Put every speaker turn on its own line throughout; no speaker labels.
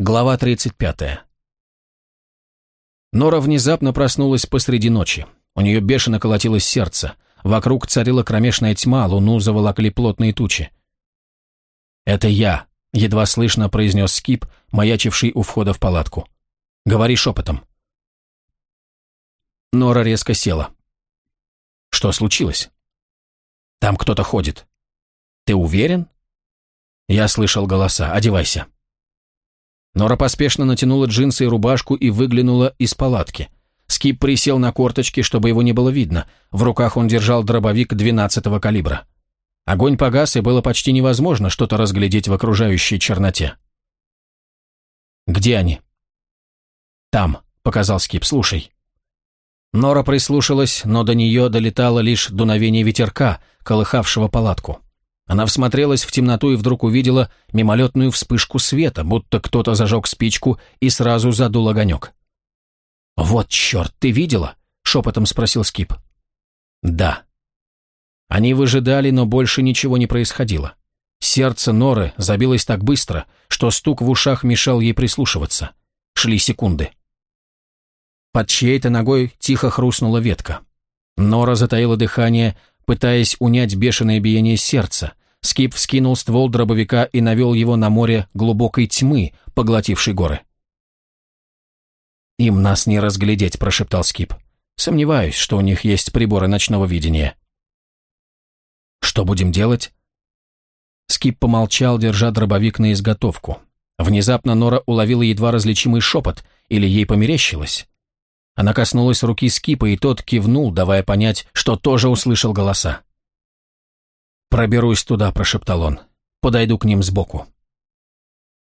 Глава 35. Нора внезапно проснулась посреди ночи. У нее бешено колотилось сердце. Вокруг царила кромешная тьма, луну заволокли плотные тучи. «Это я», — едва слышно произнес Скип, маячивший у входа в палатку. «Говори шепотом». Нора резко села. «Что случилось?» «Там кто-то ходит». «Ты уверен?» Я слышал голоса. «Одевайся». Нора поспешно натянула джинсы и рубашку и выглянула из палатки. Скип присел на корточки, чтобы его не было видно. В руках он держал дробовик 12-го калибра. Огонь погас, и было почти невозможно что-то разглядеть в окружающей черноте. «Где они?» «Там», — показал Скип, — «слушай». Нора прислушалась, но до нее долетало лишь дуновение ветерка, колыхавшего палатку. Она всмотрелась в темноту и вдруг увидела мимолетную вспышку света, будто кто-то зажег спичку и сразу задул огонек. «Вот черт, ты видела?» — шепотом спросил Скип. «Да». Они выжидали, но больше ничего не происходило. Сердце Норы забилось так быстро, что стук в ушах мешал ей прислушиваться. Шли секунды. Под чьей-то ногой тихо хрустнула ветка. Нора затаила дыхание, пытаясь унять бешеное биение сердца. Скип вскинул ствол дробовика и навел его на море глубокой тьмы, поглотившей горы. «Им нас не разглядеть», – прошептал Скип. «Сомневаюсь, что у них есть приборы ночного видения». «Что будем делать?» Скип помолчал, держа дробовик на изготовку. Внезапно Нора уловила едва различимый шепот, или ей померещилось. Она коснулась руки Скипа, и тот кивнул, давая понять, что тоже услышал голоса. «Проберусь туда», — прошептал он. «Подойду к ним сбоку».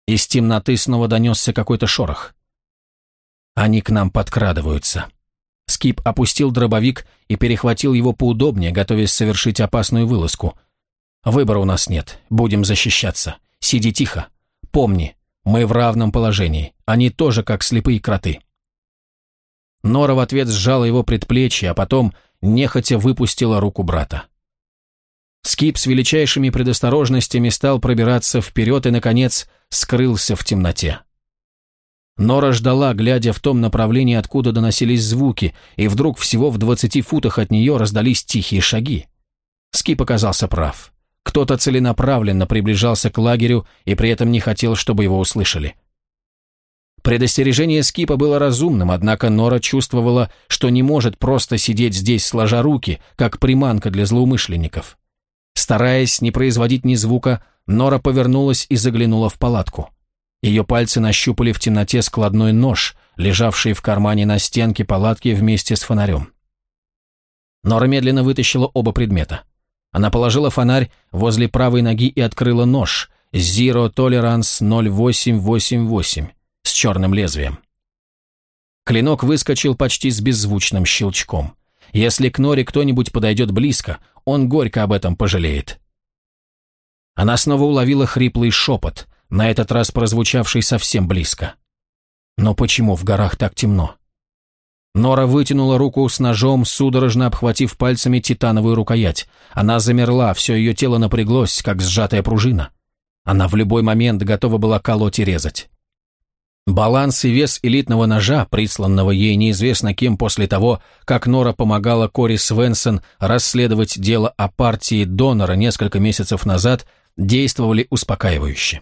Из темноты снова донесся какой-то шорох. Они к нам подкрадываются. Скип опустил дробовик и перехватил его поудобнее, готовясь совершить опасную вылазку. Выбора у нас нет, будем защищаться. Сиди тихо. Помни, мы в равном положении, они тоже как слепые кроты. Нора в ответ сжала его предплечье, а потом нехотя выпустила руку брата. Скип с величайшими предосторожностями стал пробираться вперед и, наконец, скрылся в темноте. Нора ждала, глядя в том направлении, откуда доносились звуки, и вдруг всего в двадцати футах от нее раздались тихие шаги. Скип оказался прав. Кто-то целенаправленно приближался к лагерю и при этом не хотел, чтобы его услышали. Предостережение Скипа было разумным, однако Нора чувствовала, что не может просто сидеть здесь сложа руки, как приманка для злоумышленников. Стараясь не производить ни звука, Нора повернулась и заглянула в палатку. Ее пальцы нащупали в темноте складной нож, лежавший в кармане на стенке палатки вместе с фонарем. Нора медленно вытащила оба предмета. Она положила фонарь возле правой ноги и открыла нож Zero Tolerance 0888 с черным лезвием. Клинок выскочил почти с беззвучным щелчком. Если к Норе кто-нибудь подойдет близко, он горько об этом пожалеет. Она снова уловила хриплый шепот, на этот раз прозвучавший совсем близко. Но почему в горах так темно? Нора вытянула руку с ножом, судорожно обхватив пальцами титановую рукоять. Она замерла, все ее тело напряглось, как сжатая пружина. Она в любой момент готова была колоть и резать. Баланс и вес элитного ножа, присланного ей неизвестно кем после того, как Нора помогала Кори Свенсон расследовать дело о партии донора несколько месяцев назад, действовали успокаивающе.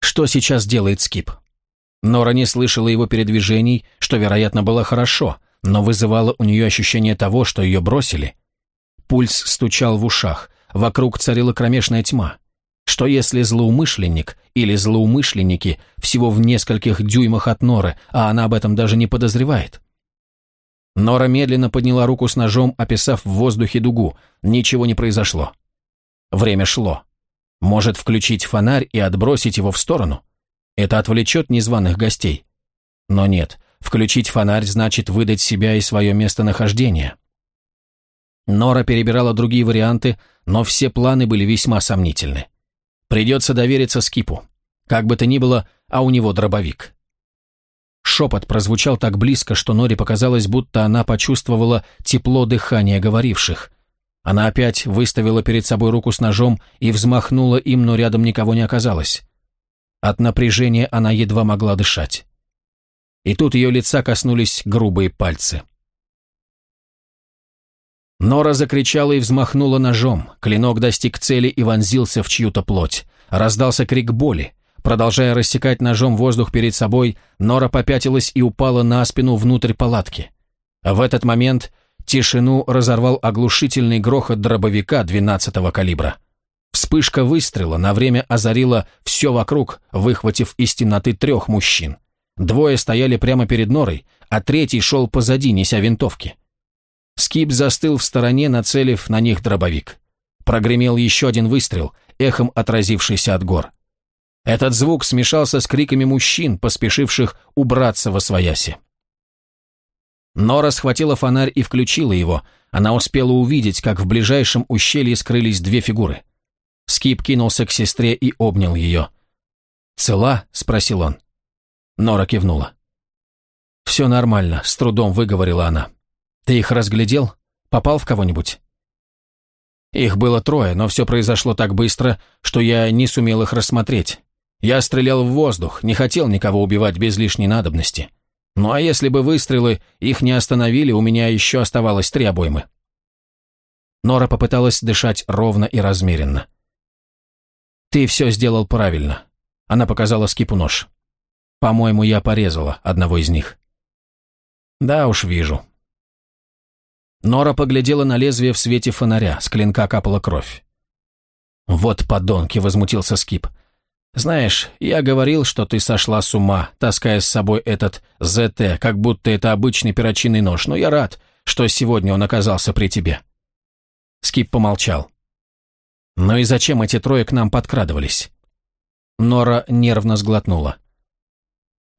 Что сейчас делает Скип? Нора не слышала его передвижений, что, вероятно, было хорошо, но вызывало у нее ощущение того, что ее бросили. Пульс стучал в ушах, вокруг царила кромешная тьма. Что если злоумышленник или злоумышленники всего в нескольких дюймах от Норы, а она об этом даже не подозревает? Нора медленно подняла руку с ножом, описав в воздухе дугу. Ничего не произошло. Время шло. Может включить фонарь и отбросить его в сторону? Это отвлечет незваных гостей. Но нет, включить фонарь значит выдать себя и свое местонахождение. Нора перебирала другие варианты, но все планы были весьма сомнительны. Придется довериться Скипу. Как бы то ни было, а у него дробовик. Шепот прозвучал так близко, что Норе показалось, будто она почувствовала тепло дыхания говоривших. Она опять выставила перед собой руку с ножом и взмахнула им, но рядом никого не оказалось. От напряжения она едва могла дышать. И тут ее лица коснулись грубые пальцы. Нора закричала и взмахнула ножом. Клинок достиг цели и вонзился в чью-то плоть. Раздался крик боли. Продолжая рассекать ножом воздух перед собой, Нора попятилась и упала на спину внутрь палатки. В этот момент тишину разорвал оглушительный грохот дробовика 12-го калибра. Вспышка выстрела на время озарила все вокруг, выхватив из темноты трех мужчин. Двое стояли прямо перед норой, а третий шел позади, неся винтовки. Скип застыл в стороне, нацелив на них дробовик. Прогремел еще один выстрел, эхом отразившийся от гор. Этот звук смешался с криками мужчин, поспешивших убраться во свояси. Нора схватила фонарь и включила его. Она успела увидеть, как в ближайшем ущелье скрылись две фигуры. Скип кинулся к сестре и обнял ее. «Цела?» — спросил он. Нора кивнула. «Все нормально», — с трудом выговорила она. «Ты их разглядел? Попал в кого-нибудь?» Их было трое, но все произошло так быстро, что я не сумел их рассмотреть. Я стрелял в воздух, не хотел никого убивать без лишней надобности. Ну а если бы выстрелы их не остановили, у меня еще оставалось три обоймы. Нора попыталась дышать ровно и размеренно. «Ты все сделал правильно», — она показала Скипу нож. «По-моему, я порезала одного из них». «Да уж вижу». Нора поглядела на лезвие в свете фонаря, с клинка капала кровь. «Вот подонки!» — возмутился Скип. «Знаешь, я говорил, что ты сошла с ума, таская с собой этот ЗТ, как будто это обычный перочинный нож, но я рад, что сегодня он оказался при тебе». Скип помолчал. «Ну и зачем эти трое к нам подкрадывались?» Нора нервно сглотнула.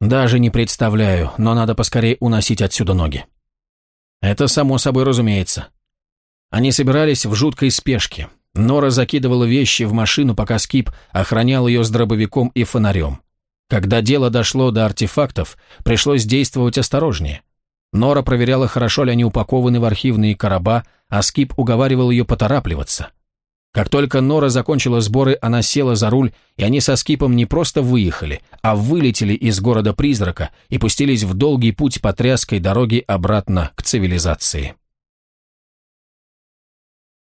«Даже не представляю, но надо поскорее уносить отсюда ноги». «Это само собой разумеется». Они собирались в жуткой спешке. Нора закидывала вещи в машину, пока Скип охранял ее с дробовиком и фонарем. Когда дело дошло до артефактов, пришлось действовать осторожнее. Нора проверяла, хорошо ли они упакованы в архивные короба, а Скип уговаривал ее поторапливаться. Как только Нора закончила сборы, она села за руль, и они со Скипом не просто выехали, а вылетели из города-призрака и пустились в долгий путь по тряской дороге обратно к цивилизации.